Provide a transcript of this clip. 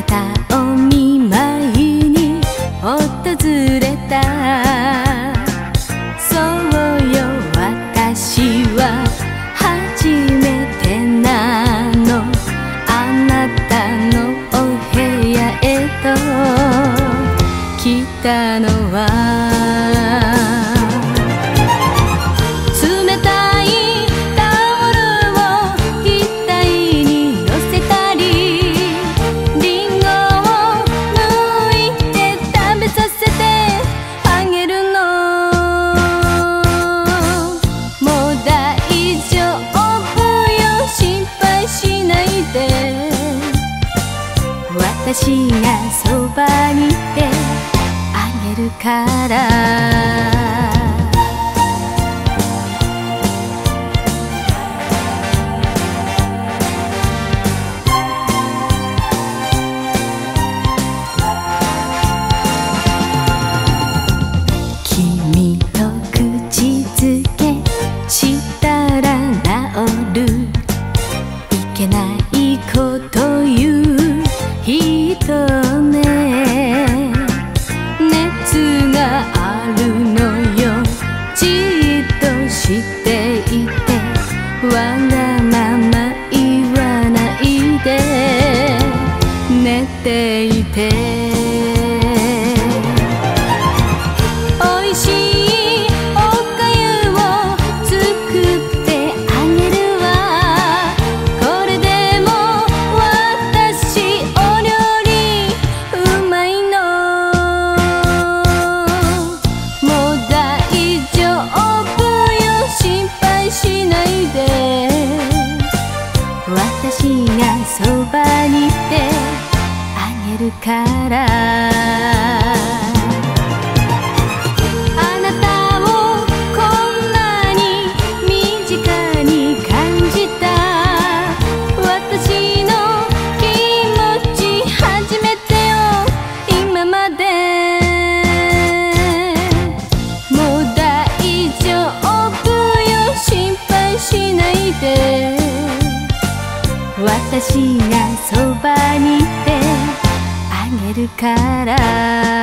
またお見舞いに訪れた。そうよ私は初めてなの。あなたのお部屋へと来たのは。私がそばにいてあげるから」君と口づけしたら治る。等私がそばにいてあげるから。私がそばにいてあげるから